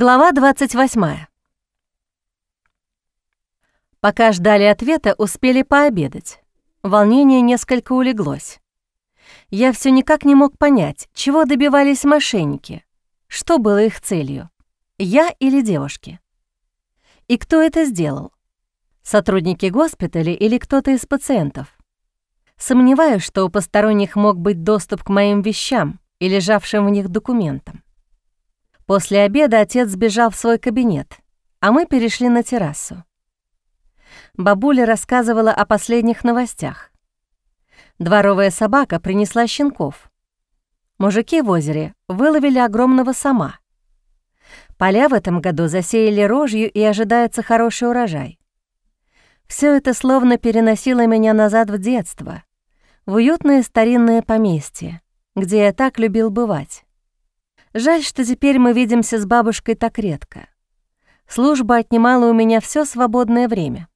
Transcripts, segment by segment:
Глава 28. Пока ждали ответа, успели пообедать. Волнение несколько улеглось. Я все никак не мог понять, чего добивались мошенники, что было их целью, я или девушки. И кто это сделал? Сотрудники госпиталя или кто-то из пациентов? Сомневаюсь, что у посторонних мог быть доступ к моим вещам и лежавшим в них документам. После обеда отец сбежал в свой кабинет, а мы перешли на террасу. Бабуля рассказывала о последних новостях. Дворовая собака принесла щенков. Мужики в озере выловили огромного сама. Поля в этом году засеяли рожью и ожидается хороший урожай. Все это словно переносило меня назад в детство, в уютное старинное поместье, где я так любил бывать. Жаль, что теперь мы видимся с бабушкой так редко. Служба отнимала у меня все свободное время.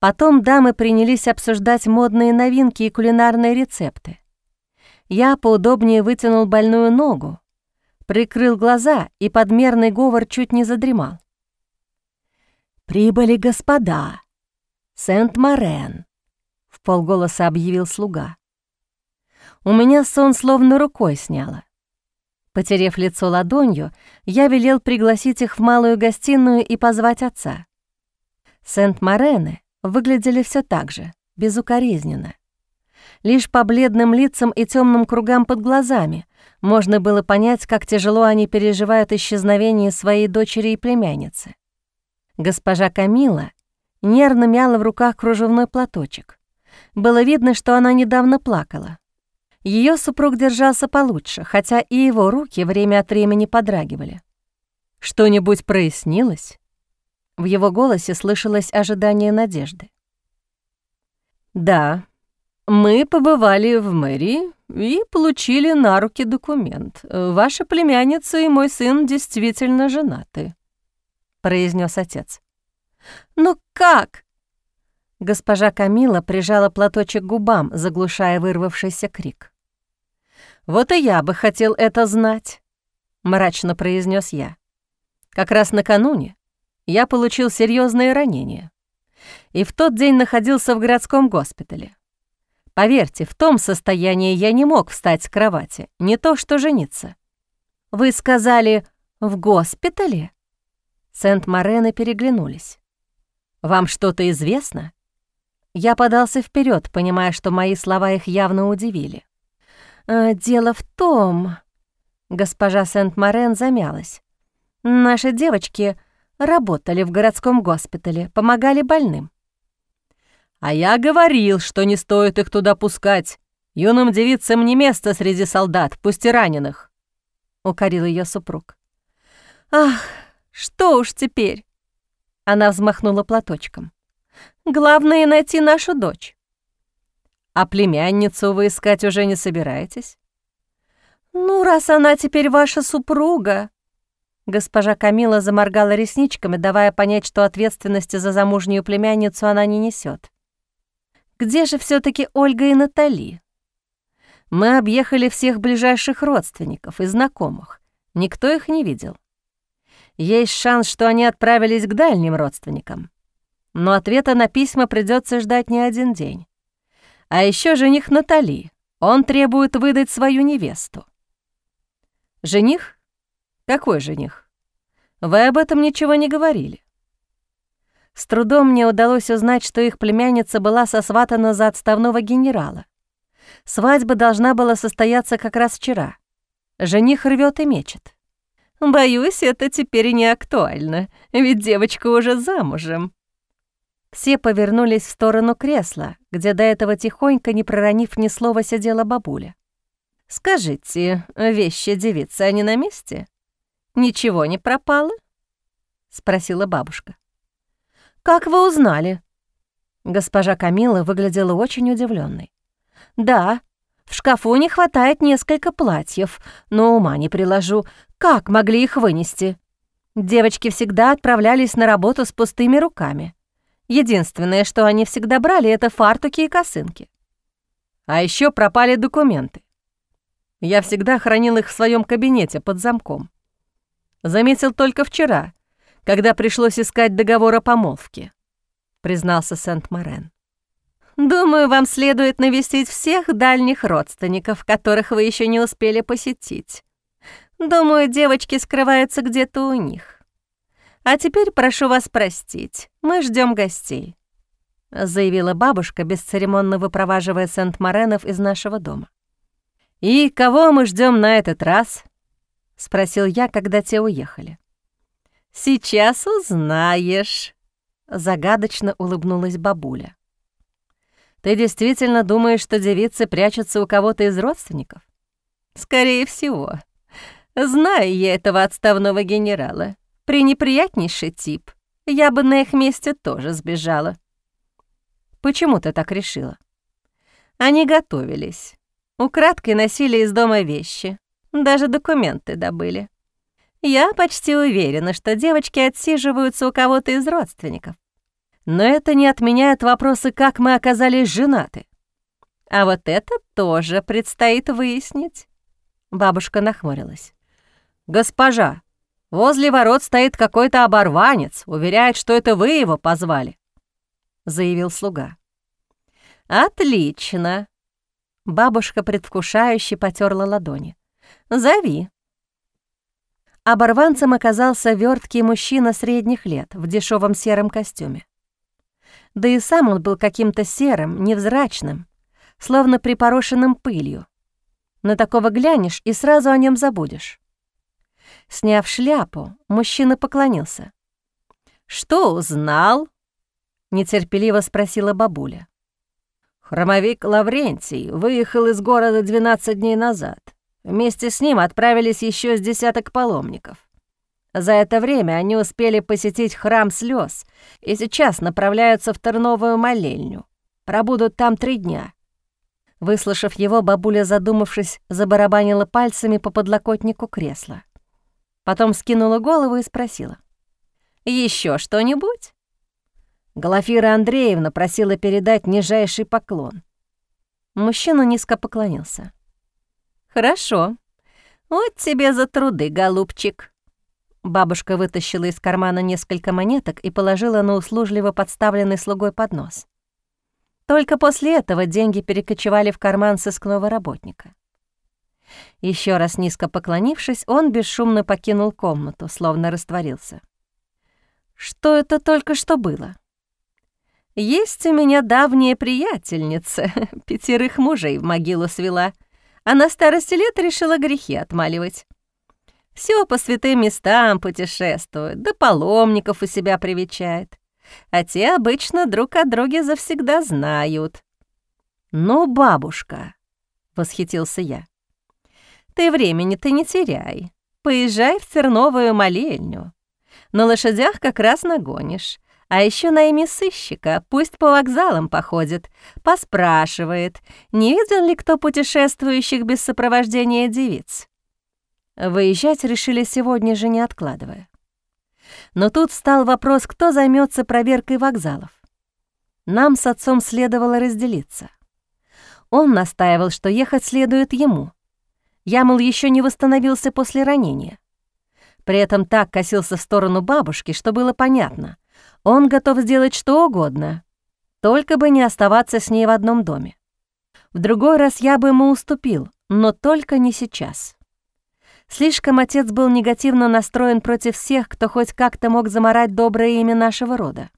Потом дамы принялись обсуждать модные новинки и кулинарные рецепты. Я поудобнее вытянул больную ногу, прикрыл глаза и подмерный говор чуть не задремал. «Прибыли господа! Сент-Морен!» — в полголоса объявил слуга. У меня сон словно рукой сняло. Потерев лицо ладонью, я велел пригласить их в малую гостиную и позвать отца. Сент-Морены выглядели все так же, безукоризненно. Лишь по бледным лицам и темным кругам под глазами можно было понять, как тяжело они переживают исчезновение своей дочери и племянницы. Госпожа Камила нервно мяла в руках кружевной платочек. Было видно, что она недавно плакала. Ее супруг держался получше, хотя и его руки время от времени подрагивали. «Что-нибудь прояснилось?» В его голосе слышалось ожидание надежды. «Да, мы побывали в мэрии и получили на руки документ. Ваша племянница и мой сын действительно женаты», — произнес отец. «Но как?» Госпожа Камила прижала платочек к губам, заглушая вырвавшийся крик. «Вот и я бы хотел это знать», — мрачно произнес я. «Как раз накануне я получил серьезные ранения. И в тот день находился в городском госпитале. Поверьте, в том состоянии я не мог встать с кровати, не то что жениться. Вы сказали «в госпитале»?» Сент-Морены переглянулись. «Вам что-то известно?» Я подался вперед, понимая, что мои слова их явно удивили. Э, «Дело в том...» Госпожа Сент-Морен замялась. «Наши девочки работали в городском госпитале, помогали больным». «А я говорил, что не стоит их туда пускать. Юным девицам не место среди солдат, пусть и раненых», — укорил ее супруг. «Ах, что уж теперь?» Она взмахнула платочком. «Главное — найти нашу дочь. А племянницу вы искать уже не собираетесь? Ну, раз она теперь ваша супруга. Госпожа Камила заморгала ресничками, давая понять, что ответственности за замужнюю племянницу она не несет. Где же все таки Ольга и Натали? Мы объехали всех ближайших родственников и знакомых. Никто их не видел. Есть шанс, что они отправились к дальним родственникам. Но ответа на письма придется ждать не один день. А еще жених Натали. Он требует выдать свою невесту. Жених? Какой жених? Вы об этом ничего не говорили. С трудом мне удалось узнать, что их племянница была сосватана за отставного генерала. Свадьба должна была состояться как раз вчера. Жених рвет и мечет. Боюсь, это теперь не актуально, ведь девочка уже замужем. Все повернулись в сторону кресла, где до этого тихонько, не проронив ни слова, сидела бабуля. «Скажите, вещи девицы, они на месте? Ничего не пропало?» — спросила бабушка. «Как вы узнали?» Госпожа Камила выглядела очень удивленной. «Да, в шкафу не хватает несколько платьев, но ума не приложу. Как могли их вынести? Девочки всегда отправлялись на работу с пустыми руками. Единственное, что они всегда брали, это фартуки и косынки. А еще пропали документы. Я всегда хранил их в своем кабинете под замком. Заметил только вчера, когда пришлось искать договор о помолвке», — признался Сент-Морен. «Думаю, вам следует навестить всех дальних родственников, которых вы еще не успели посетить. Думаю, девочки скрываются где-то у них. А теперь прошу вас простить, мы ждем гостей», — заявила бабушка, бесцеремонно выпроваживая Сент-Моренов из нашего дома. «И кого мы ждем на этот раз?» — спросил я, когда те уехали. «Сейчас узнаешь», — загадочно улыбнулась бабуля. «Ты действительно думаешь, что девицы прячутся у кого-то из родственников?» «Скорее всего. Знаю я этого отставного генерала. Пренеприятнейший тип. Я бы на их месте тоже сбежала». «Почему ты так решила?» Они готовились. Украдкой носили из дома вещи, даже документы добыли. Я почти уверена, что девочки отсиживаются у кого-то из родственников. Но это не отменяет вопросы, как мы оказались женаты. А вот это тоже предстоит выяснить. Бабушка нахмурилась. «Госпожа, возле ворот стоит какой-то оборванец, уверяет, что это вы его позвали», — заявил слуга. «Отлично», Бабушка предвкушающе потерла ладони. «Зови». Оборванцем оказался верткий мужчина средних лет в дешевом сером костюме. Да и сам он был каким-то серым, невзрачным, словно припорошенным пылью. На такого глянешь и сразу о нем забудешь. Сняв шляпу, мужчина поклонился. «Что узнал?» — нетерпеливо спросила бабуля. Хромовик Лаврентий выехал из города 12 дней назад. Вместе с ним отправились еще с десяток паломников. За это время они успели посетить храм слез и сейчас направляются в Терновую молельню. Пробудут там три дня. Выслушав его, бабуля, задумавшись, забарабанила пальцами по подлокотнику кресла. Потом скинула голову и спросила. «Еще что-нибудь?» Глафира Андреевна просила передать нижайший поклон. Мужчина низко поклонился. «Хорошо. Вот тебе за труды, голубчик». Бабушка вытащила из кармана несколько монеток и положила на услужливо подставленный слугой поднос. Только после этого деньги перекочевали в карман сыскного работника. Еще раз низко поклонившись, он бесшумно покинул комнату, словно растворился. Что это только что было? Есть у меня давняя приятельница, пятерых мужей в могилу свела, а на старости лет решила грехи отмаливать. Все по святым местам путешествует, да паломников у себя привечает. А те обычно друг о друге завсегда знают. «Ну, бабушка», — восхитился я, — «ты времени-то не теряй. Поезжай в Терновую молельню. На лошадях как раз нагонишь. А еще найми сыщика, пусть по вокзалам походит, поспрашивает, не видел ли кто путешествующих без сопровождения девиц. Выезжать решили сегодня же, не откладывая. Но тут стал вопрос, кто займется проверкой вокзалов. Нам с отцом следовало разделиться. Он настаивал, что ехать следует ему. Я, мол, еще не восстановился после ранения. При этом так косился в сторону бабушки, что было понятно. Он готов сделать что угодно, только бы не оставаться с ней в одном доме. В другой раз я бы ему уступил, но только не сейчас. Слишком отец был негативно настроен против всех, кто хоть как-то мог заморать доброе имя нашего рода.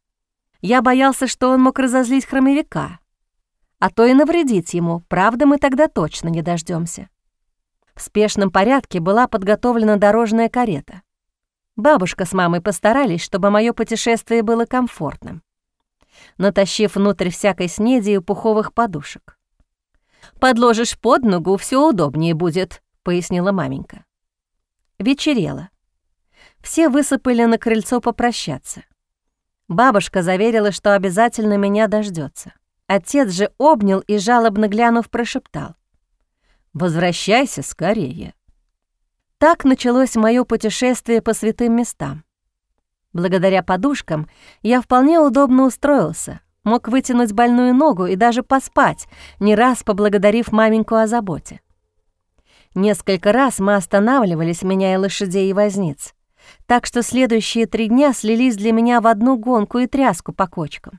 Я боялся, что он мог разозлить хромовика, а то и навредить ему, правда, мы тогда точно не дождемся. В спешном порядке была подготовлена дорожная карета. Бабушка с мамой постарались, чтобы мое путешествие было комфортным, натащив внутрь всякой снеди и пуховых подушек. «Подложишь под ногу, все удобнее будет», — пояснила маменька. Вечерело. Все высыпали на крыльцо попрощаться. Бабушка заверила, что обязательно меня дождется. Отец же обнял и, жалобно глянув, прошептал. «Возвращайся скорее». Так началось мое путешествие по святым местам. Благодаря подушкам я вполне удобно устроился, мог вытянуть больную ногу и даже поспать, не раз поблагодарив маменьку о заботе. Несколько раз мы останавливались, меняя лошадей и возниц, так что следующие три дня слились для меня в одну гонку и тряску по кочкам.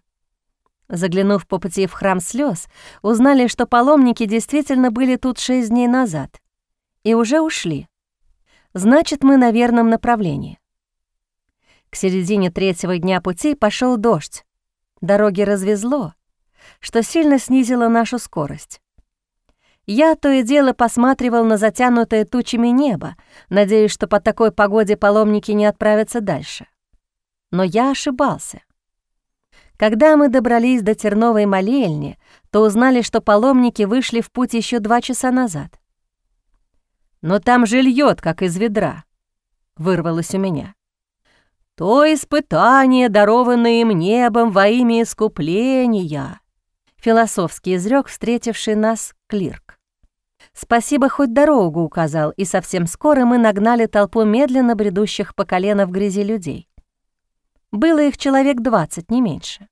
Заглянув по пути в храм слез, узнали, что паломники действительно были тут шесть дней назад и уже ушли. Значит, мы на верном направлении. К середине третьего дня пути пошел дождь. Дороги развезло, что сильно снизило нашу скорость. Я то и дело посматривал на затянутое тучами небо, надеясь, что по такой погоде паломники не отправятся дальше. Но я ошибался. Когда мы добрались до Терновой молельни, то узнали, что паломники вышли в путь еще два часа назад. «Но там же льет, как из ведра», — вырвалось у меня. «То испытание, дарованное им небом во имя искупления», — философский изрек, встретивший нас клирк. Спасибо, хоть дорогу указал, и совсем скоро мы нагнали толпу медленно бредущих по колено в грязи людей. Было их человек двадцать, не меньше.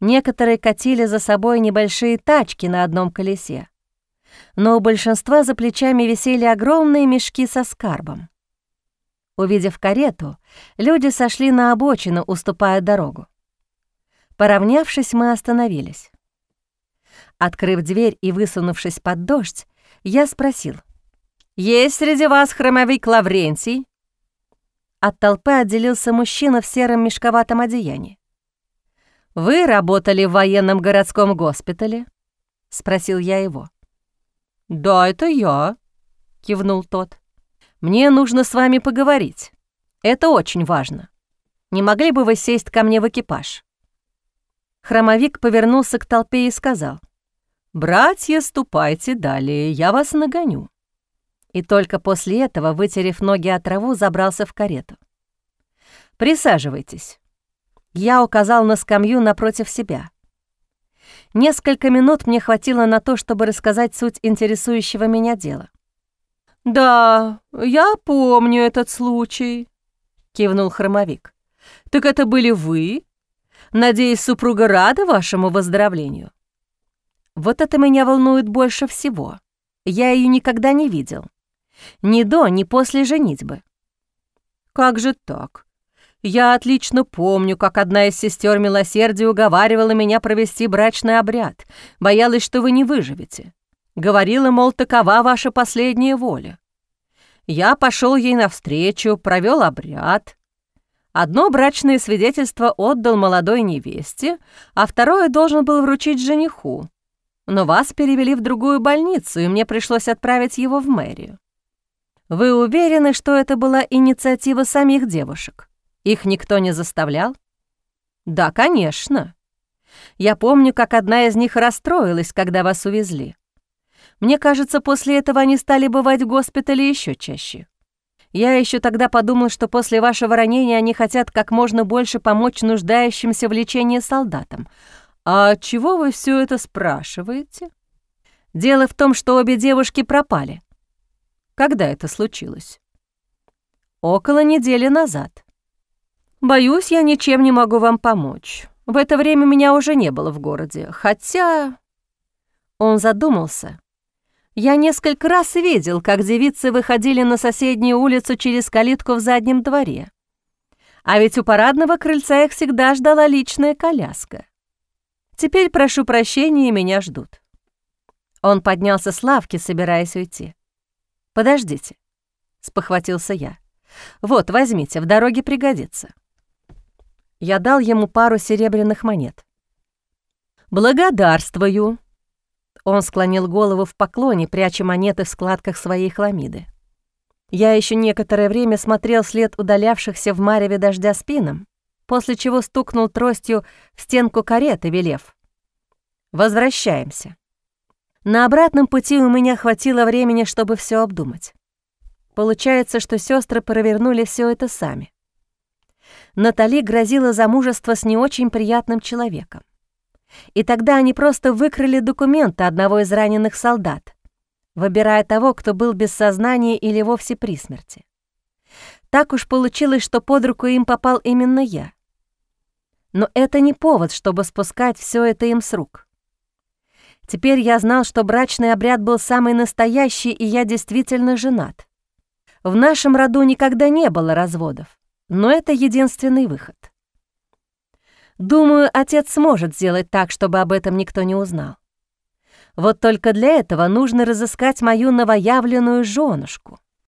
Некоторые катили за собой небольшие тачки на одном колесе, но у большинства за плечами висели огромные мешки со скарбом. Увидев карету, люди сошли на обочину, уступая дорогу. Поравнявшись, мы остановились. Открыв дверь и высунувшись под дождь, я спросил. «Есть среди вас хромовик Лаврентий?» От толпы отделился мужчина в сером мешковатом одеянии. «Вы работали в военном городском госпитале?» — спросил я его. «Да, это я», — кивнул тот. «Мне нужно с вами поговорить. Это очень важно. Не могли бы вы сесть ко мне в экипаж?» Хромовик повернулся к толпе и сказал. «Братья, ступайте далее, я вас нагоню». И только после этого, вытерев ноги от траву, забрался в карету. «Присаживайтесь». Я указал на скамью напротив себя. Несколько минут мне хватило на то, чтобы рассказать суть интересующего меня дела. «Да, я помню этот случай», — кивнул хромовик. «Так это были вы? Надеюсь, супруга рада вашему выздоровлению?» Вот это меня волнует больше всего. Я ее никогда не видел. Ни до, ни после женитьбы. Как же так? Я отлично помню, как одна из сестер милосердия уговаривала меня провести брачный обряд, боялась, что вы не выживете. Говорила, мол, такова ваша последняя воля. Я пошел ей навстречу, провел обряд. Одно брачное свидетельство отдал молодой невесте, а второе должен был вручить жениху но вас перевели в другую больницу, и мне пришлось отправить его в мэрию. Вы уверены, что это была инициатива самих девушек? Их никто не заставлял? Да, конечно. Я помню, как одна из них расстроилась, когда вас увезли. Мне кажется, после этого они стали бывать в госпитале еще чаще. Я еще тогда подумал, что после вашего ранения они хотят как можно больше помочь нуждающимся в лечении солдатам, «А чего вы все это спрашиваете?» «Дело в том, что обе девушки пропали». «Когда это случилось?» «Около недели назад». «Боюсь, я ничем не могу вам помочь. В это время меня уже не было в городе, хотя...» Он задумался. «Я несколько раз видел, как девицы выходили на соседнюю улицу через калитку в заднем дворе. А ведь у парадного крыльца их всегда ждала личная коляска. Теперь прошу прощения, меня ждут». Он поднялся с лавки, собираясь уйти. «Подождите», — спохватился я. «Вот, возьмите, в дороге пригодится». Я дал ему пару серебряных монет. «Благодарствую!» Он склонил голову в поклоне, пряча монеты в складках своей хламиды. Я еще некоторое время смотрел след удалявшихся в мареве дождя спинам, после чего стукнул тростью в стенку кареты, велев. «Возвращаемся». На обратном пути у меня хватило времени, чтобы все обдумать. Получается, что сестры провернули все это сами. Натали грозила замужество с не очень приятным человеком. И тогда они просто выкрали документы одного из раненых солдат, выбирая того, кто был без сознания или вовсе при смерти. Так уж получилось, что под руку им попал именно я. Но это не повод, чтобы спускать все это им с рук. Теперь я знал, что брачный обряд был самый настоящий, и я действительно женат. В нашем роду никогда не было разводов, но это единственный выход. Думаю, отец сможет сделать так, чтобы об этом никто не узнал. Вот только для этого нужно разыскать мою новоявленную женушку.